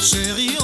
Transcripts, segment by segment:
chérie.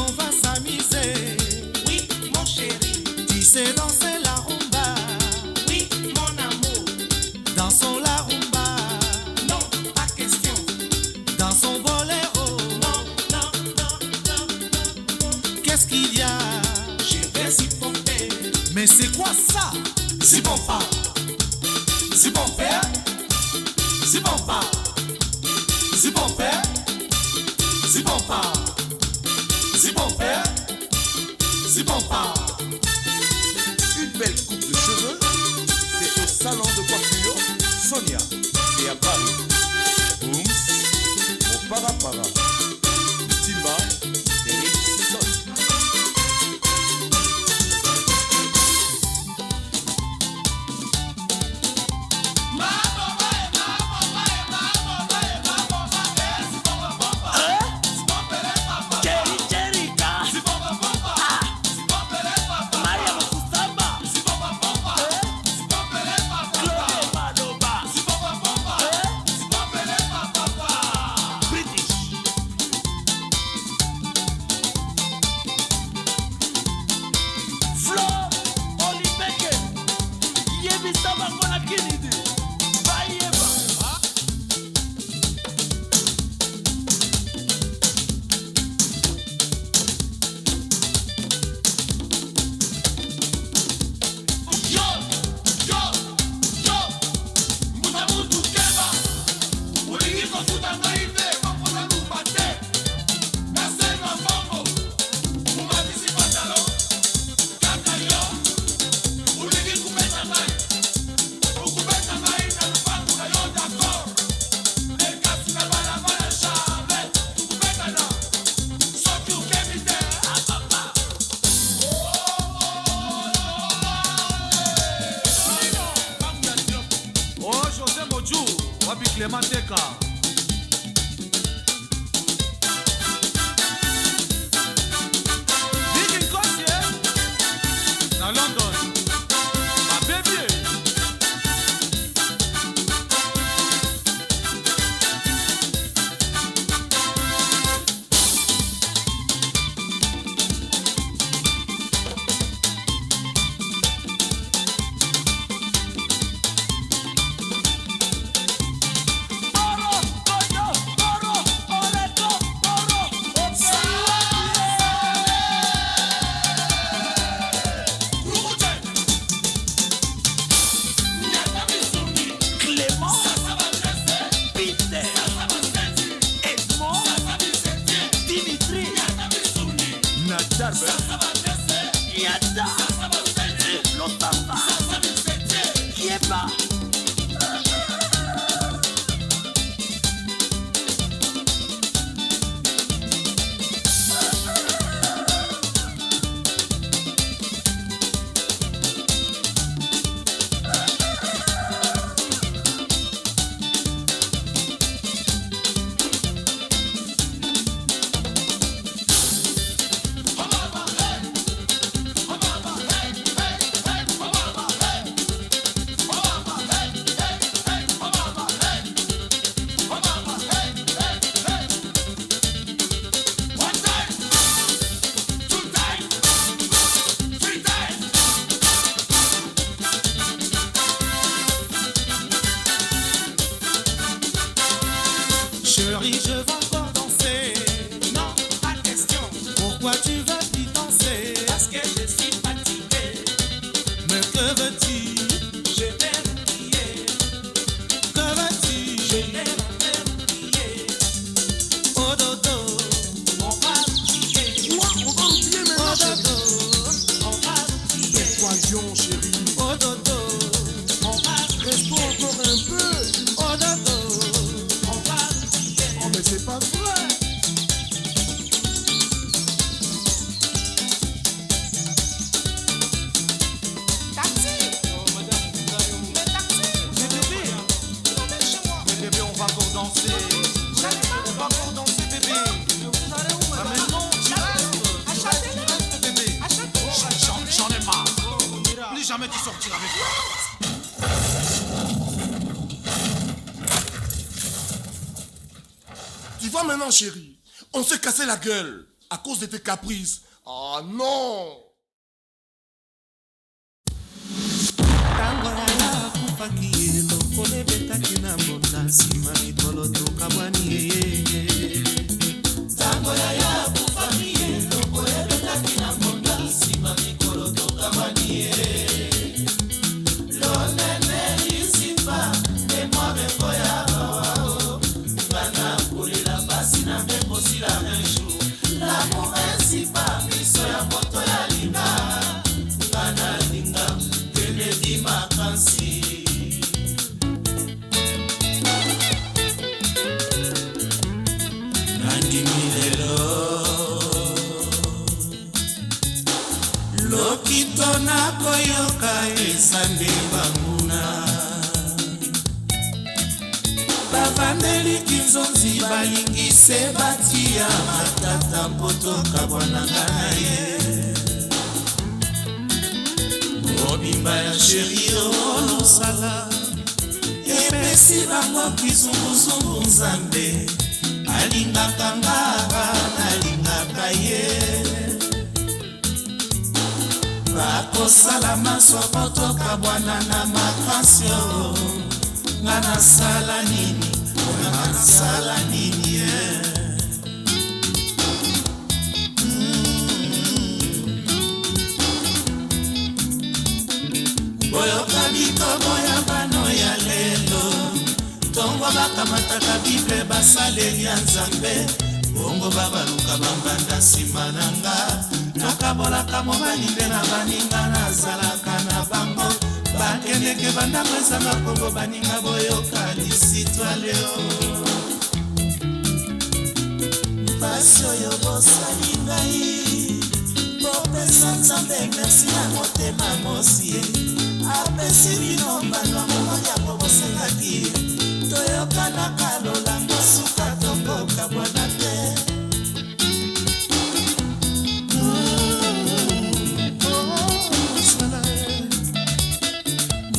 à cause de tes caprices, se batia matata mpo tokabwananga na ye mobimba ya sherio losala epesi bango kizunguzungu nzambe alingaka ngaka nalingaka ye bakosala masoko tokabwananga mapansio nga nasala nini nga nasala nini ye boyoka bikobo ya bano ya lelo ntongo bakamataka bible basaleli ya nzambe bongo babaluka bambanda nsima na nga nakabolaka mobali nde na baninga nazalaka na bango bakendeke bandango ezanga kongo baninga boyoka lisitwa leo mpasi oyo bosali ngai opesa nzambe merci na motema mosie apesi bino mbano moko yango bosengaki toyokanaka lolango suka tokoka bwana te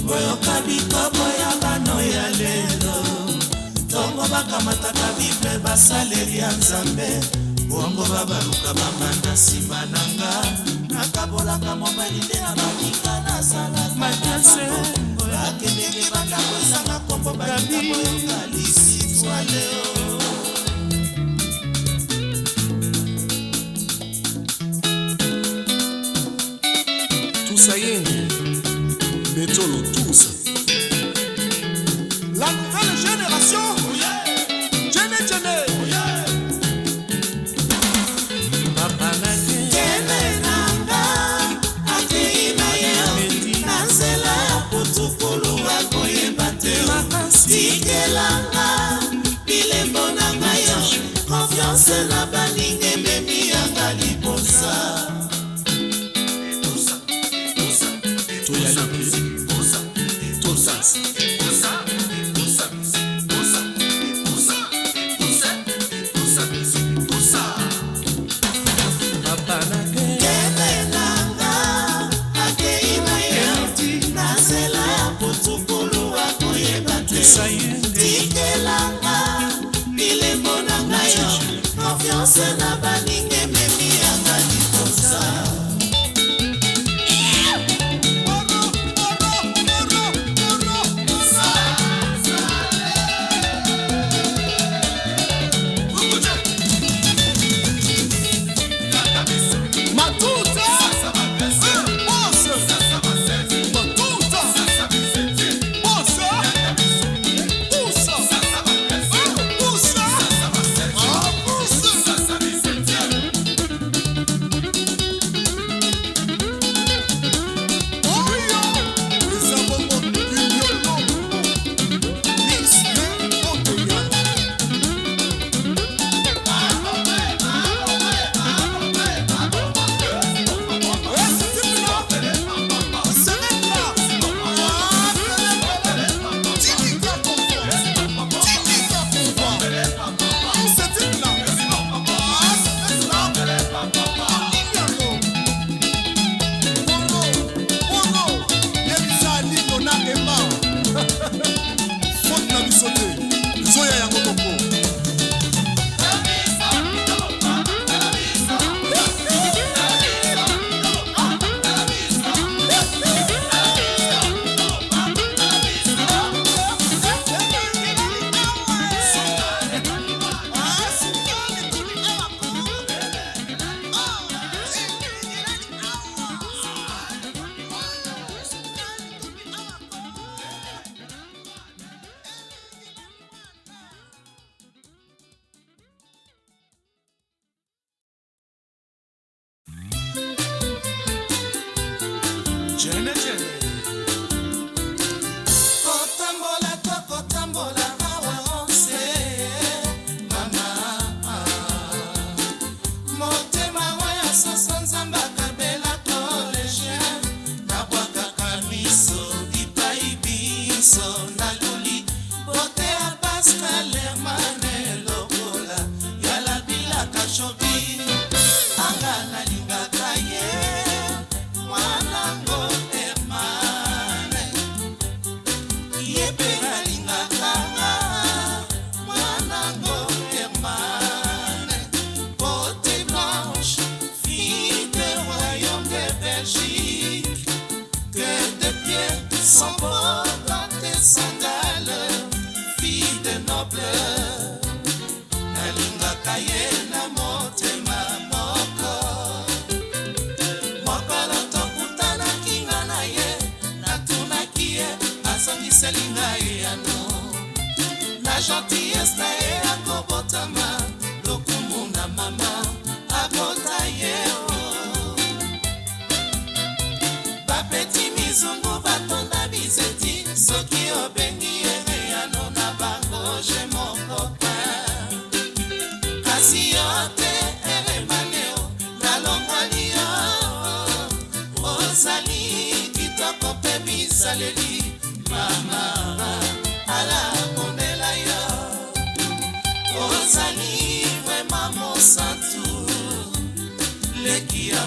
boyoka bikobo ya bano ya lelo ntongo bakamataka bible basaleli ya nzambe bongo babaluka bamanda nsima na nga nakabolaka mobali nde na baninga nasalakaaaongo akendenge bandako ezanga kombo baningaoyoka lisitwa leo tusayeni betolo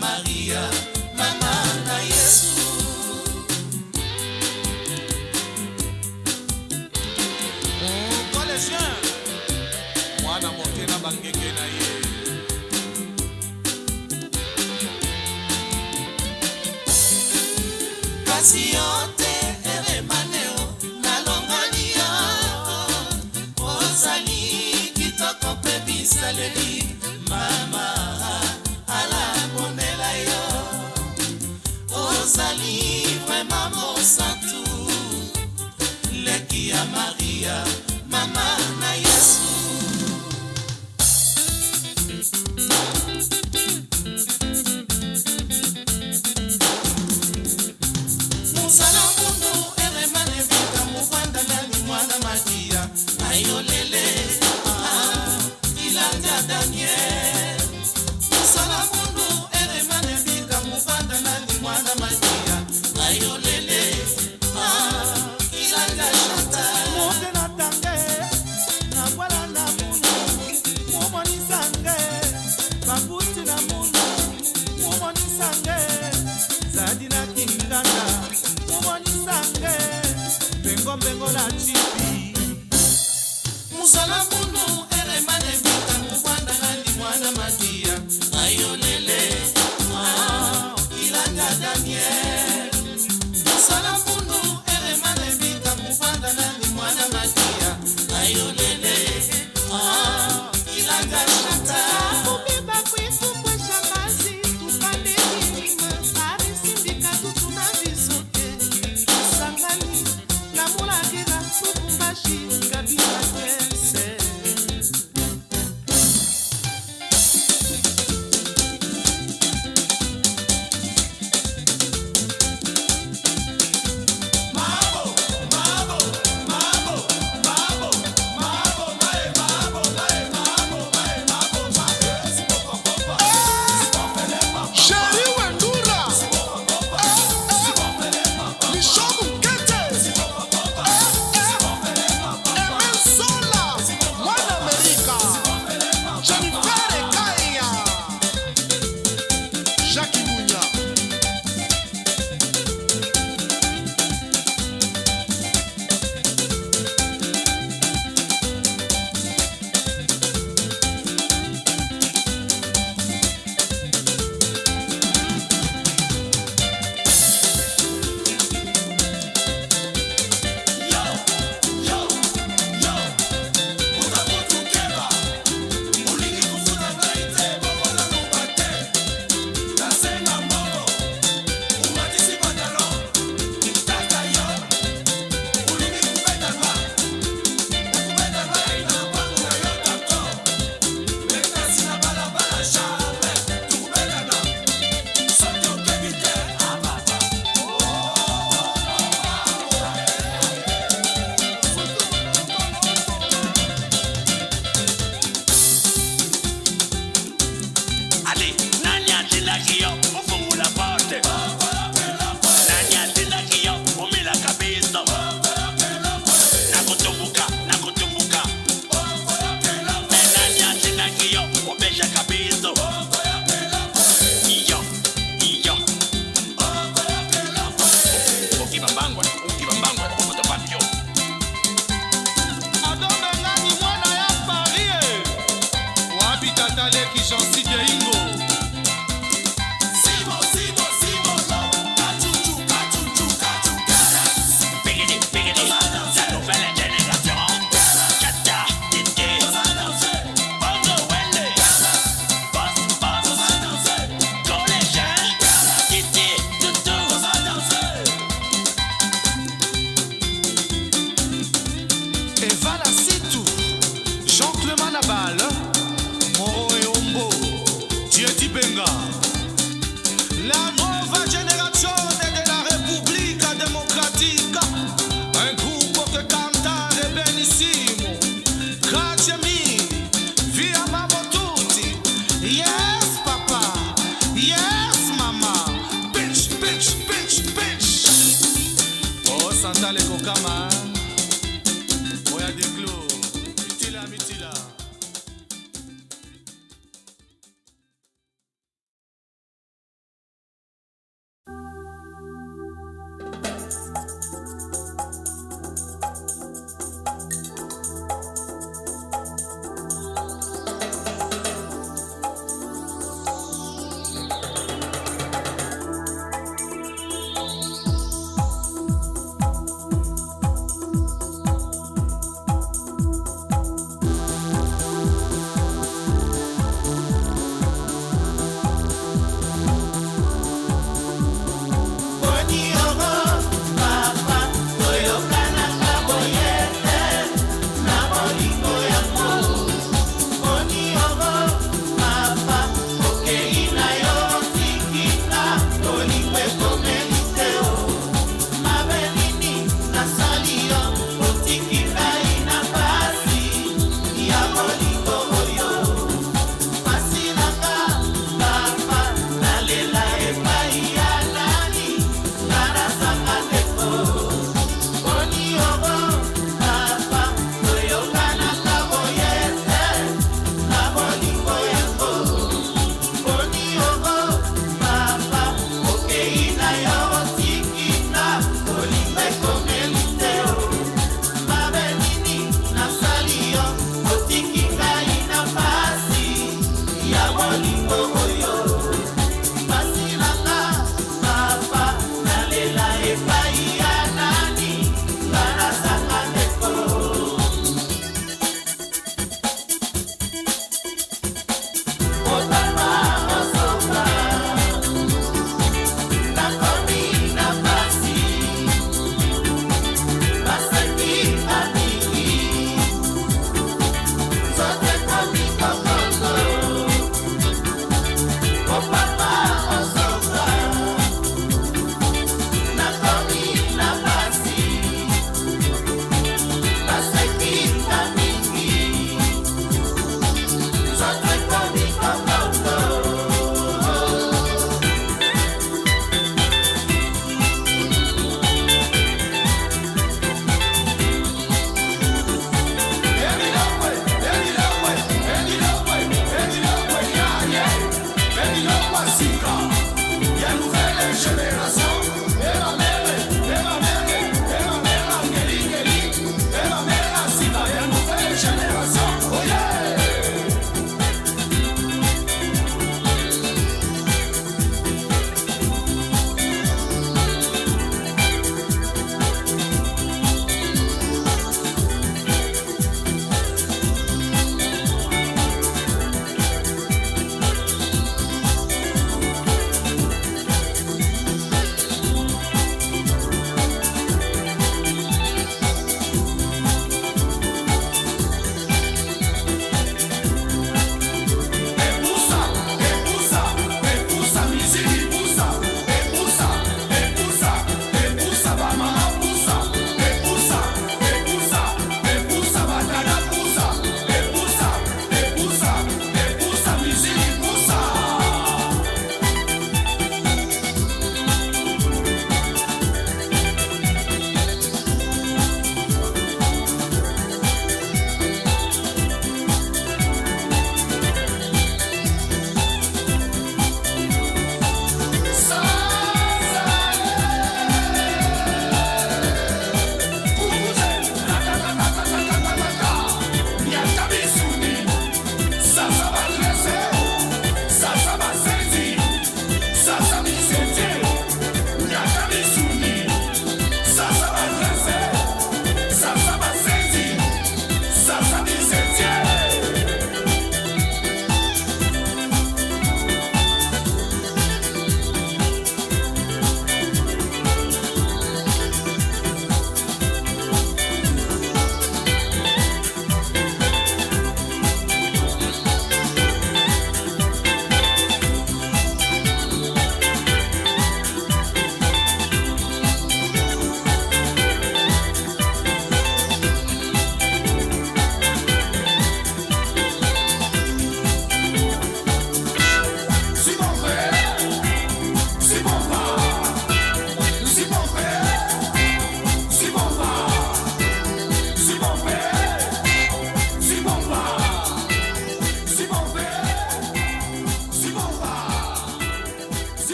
Maria, María. omonisa nge zadi na kingana omonisa nge mbengombengo na cipi muzala muna DJ Ingo.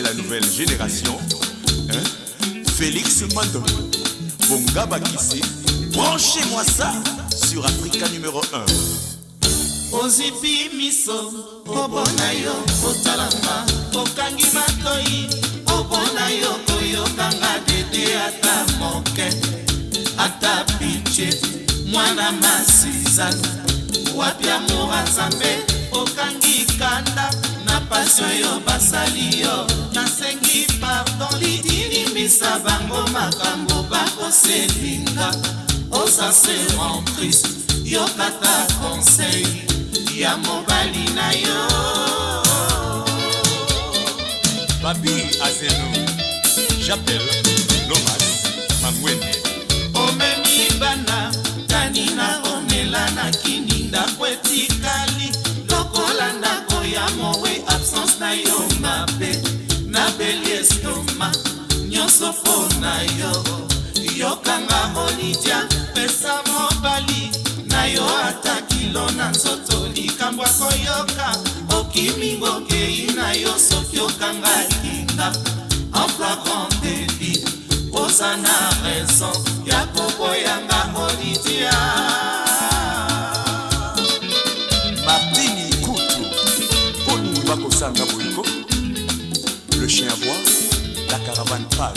c'est la nouvelle génération. Hein? Félix Mando, Bonga Bakissi branchez-moi ça sur Africa numéro 1. ozipi miso obona yo Okangimatoi Obonayo matoi obona yo koyokanga dede ata moke ata bice mwana wapi nyonso oyo basali yo nasengi pardon lidinimisa bango makambo bakoselinga osaseran oh, krist yokata konsei ya mobali na yo babi azeno japel lomar na yo mabe nabeli estoma nyonso mpo na yo yokanga olidia pesa mobali na yo ata kilo na nzoto likambo akoyoka okimingokeyi na yo soki okanga linga enflagranteli poza na raison ya koboyanga olidia martini kutu mpo nini bakosanga Van Praag.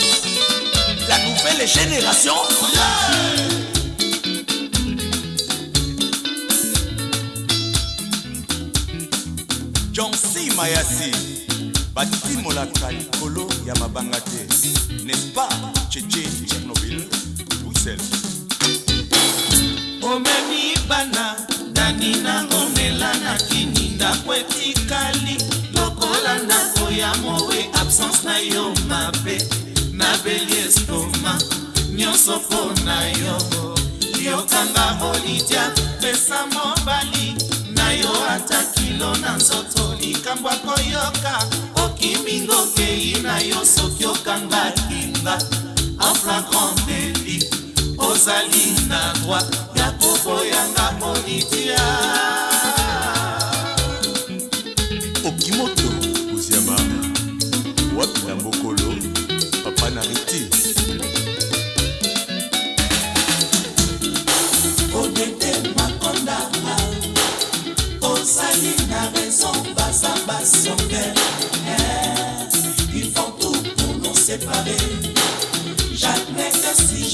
La nouvelle génération. John C. Mayasi, batimolaka likolo ya mabanga te, n'est-ce pas Cheche Tchernobyl, Bruxelles. omemi bana dani nangonela na kini ndako etika ndako ya mowe absence na yo mabe nabeli estoma nyonso mpo na yo yokanga olidia pesa mobali na yo ata kilo na nzoto likambo akoyoka okiminga okei na yo soki okanga kinga enflagrant deli ozali na droit ya koboyanga olidia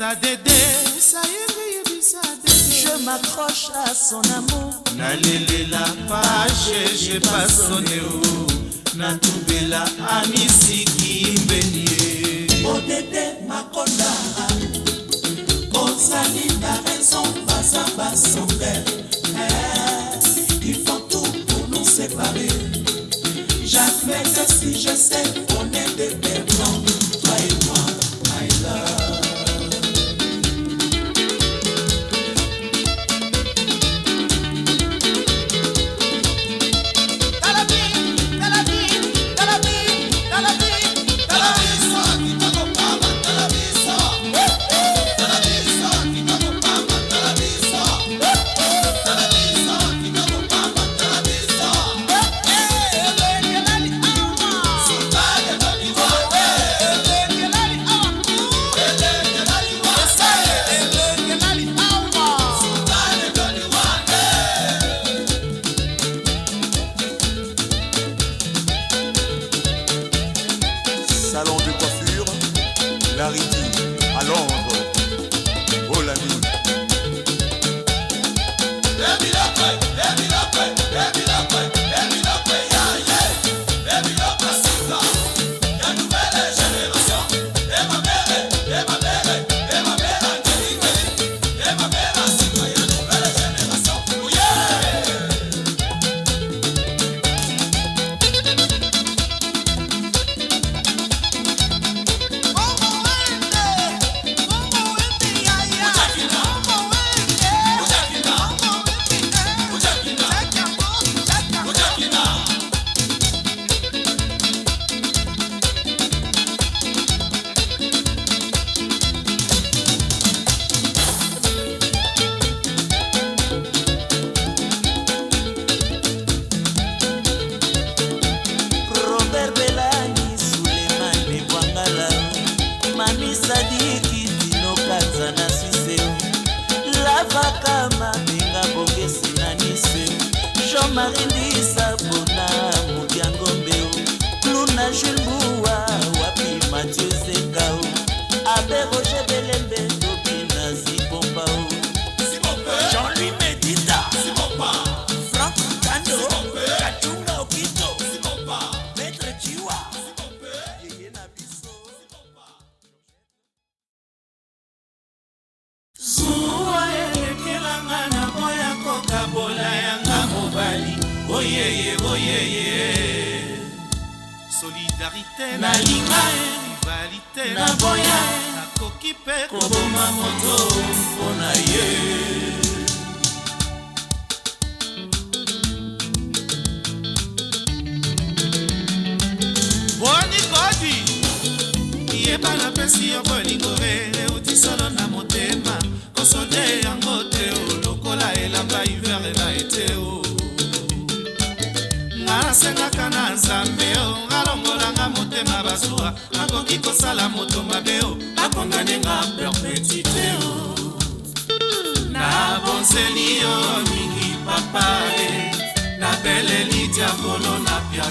yebisa dede je m'accroche à son amour Na la page je pasone o ma amisiki o odede makonda ozali na raison son rêve. Eh, il faut tout pour nous séparer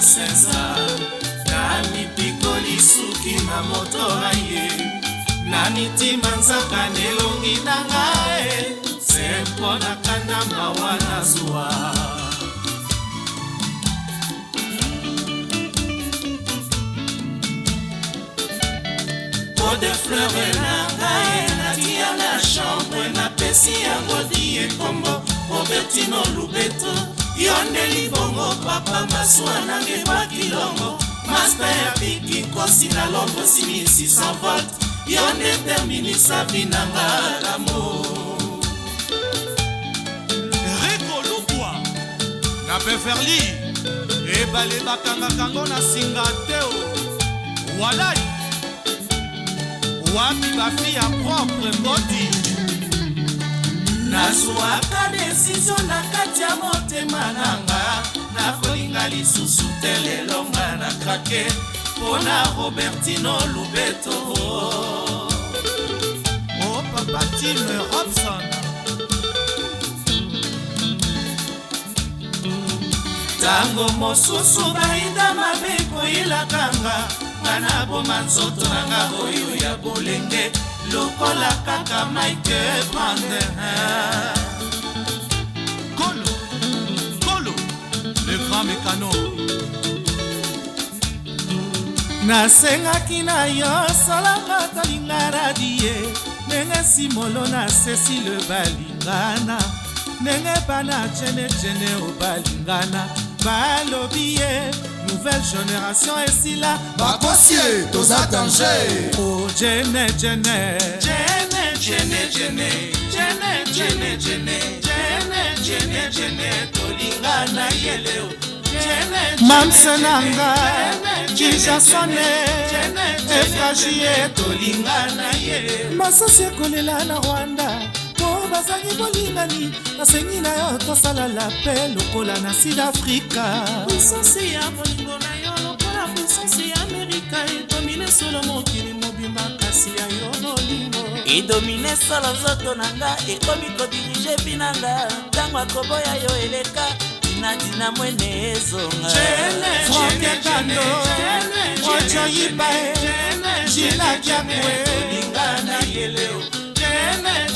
na césar nani pikoli suki na moto na ye nani ntima nzaka nelongi na ngae se mpo na kanda mawa na zwa de fleur na ngae natia na chambre napesi yango die kombo obertino lubeto yo nde libongo papa masuwa nange bakilongo masta ya piki kosila longosi misisa volt yo nde terminisa binanga lamo rekolukwa na beverly ebale bakangakango na singa teo walai wapi bafi ya propre mboti nazwaka desizio na kati ya motema na nga nakolinga lisusu te lelo nga na krake mpona robertino lubeto opapatine robson ntango mosusu bainda mabe koyilakanga nga naboma nzoto na nga oyo ya bolenge lokola kaka maike pande kolo kolo le grand mekano nasengaki na yo salanga tolinga radie ndenge simolo nasesi le balingana ndenge bana cenecene obalingana balobi ye nouvelle génération esila bakosi toza danger o oh, jene jene jene jene jene jene jene jene jene jene jene tolinga na yeleo mamse na nga kijasone efragie tolinga na ye masasi ekolela na rwanda bazali bolingani nasengi na yo tosala la pe lokola na sud afrika puissance ya bolingo na yo lokola puissance ya amerika edomine solo mokili mobimba kasi ya yo bolingo edomine solo nzoto na nga ekomi kodirige bina nga ntango akoboya yo eleka dinadina mwene ezonga frankekando ojoyibae jilakiakwe olingana yeleo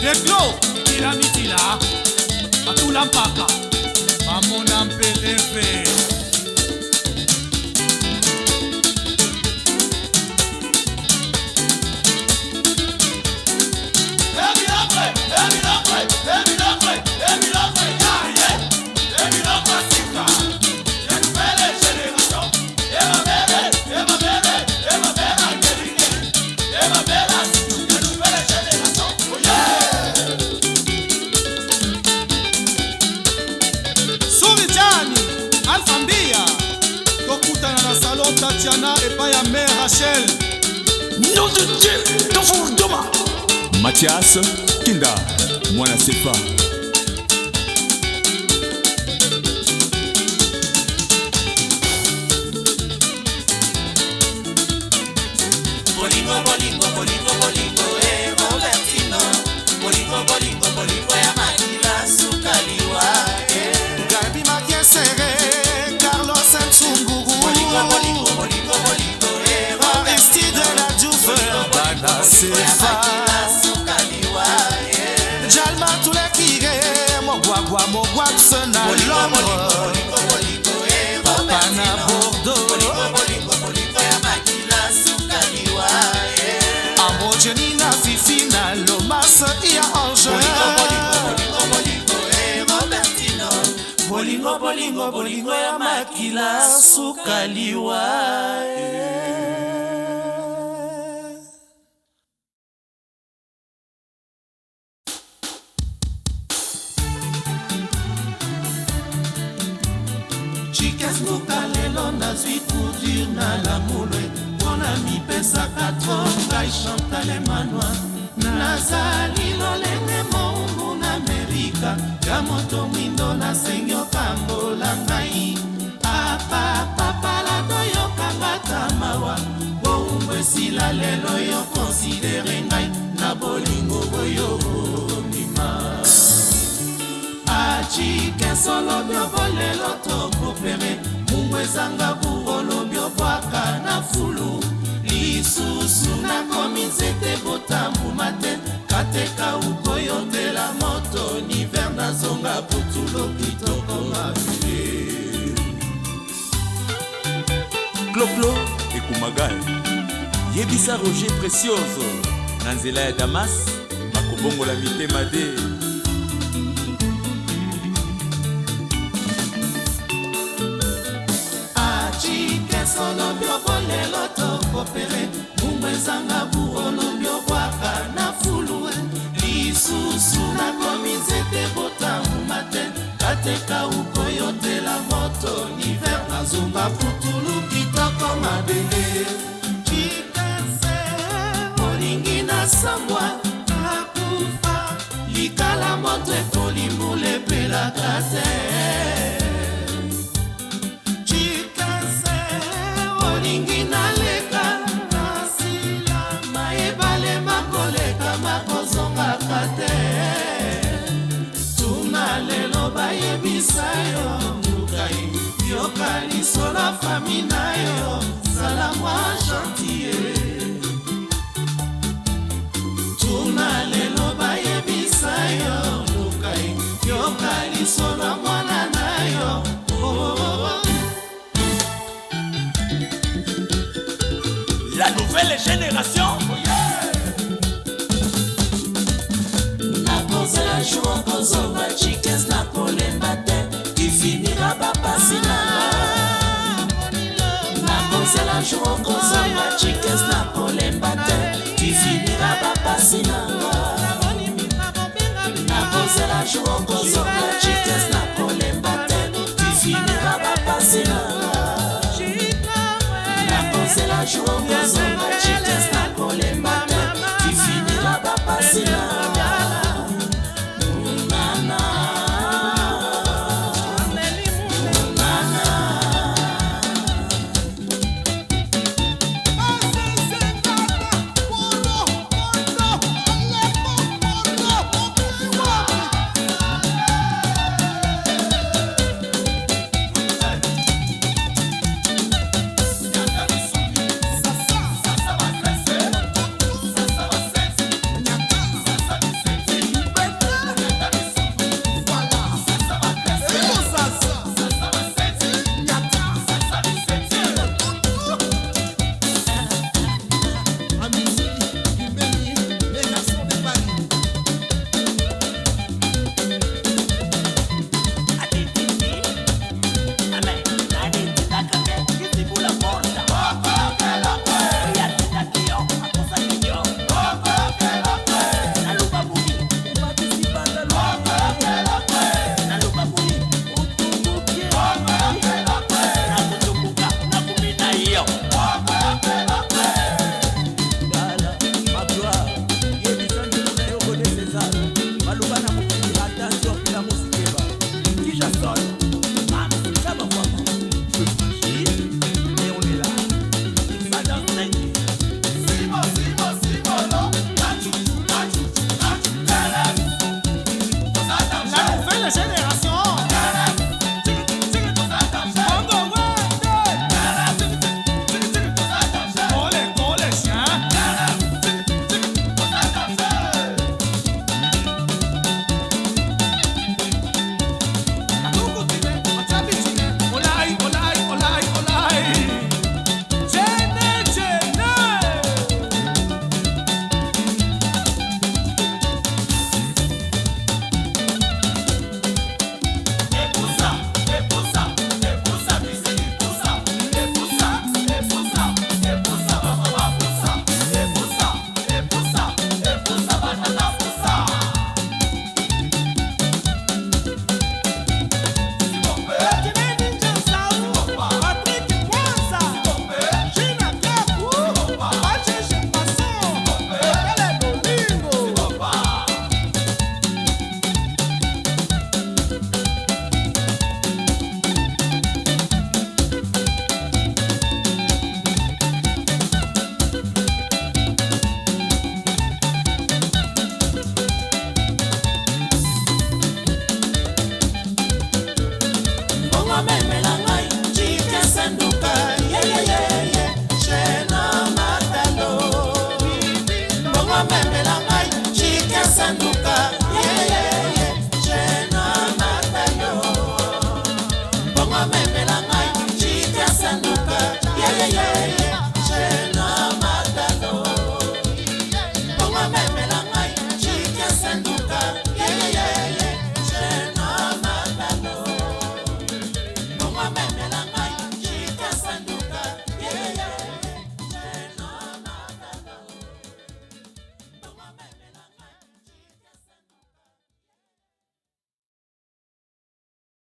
deklo kila mitila batula mpaka bamona mpelefe Rachel. Nom de Dieu, dans vos Mathias Kinda, Moana Sefa. Mogwa Mogwa Ksena Londres Pana Bordeaux Ambojenina Fifina Lomas Ia Angers bolingo bolingo bolingo ya makila sukaliwa yeah. tuka lelo nazwi couture na lamulwe mpona mipesaka tro ngai chantale manoi nazali lolenge moumbu na amerika ya moto mwindo nasengi okambola ngai apapapalado yokangata mawa boumbu esila lelo yo konsidere ngai na bolingo oyo mima acike solo biobolelo tokopere sembo ezanga buolobi obwaka na fulu lisusu nakomi nzete botambuma te kateka ukoyotela moto univer nazonga putulo kitoko mabie kloplo ekumagai yebisa roger precioso na nzela ya damas makobongola mitema de olombi okwa lelo tokopere mungu ezanga bu olombi okwaka na fulu lisusu nakomi nzete botambuma te kateka ukoyotela moto niver nazunga putulu kitoko mabele kikase olingi nasambwa kakufa likala moto ekolimbula epelaka te lisola fami na yo zala mwa gentie tuna lelo bayebisa yo lukai yoka lisola mwana na yo la nouvelle génération oh nakozala jour nakozonga cik jour okozanga chikes na kolemba te tufinira bapasi nanga nakozela jour okozanga chikes na kolemba te tufinira bapasi nanga nakozela jour okozanga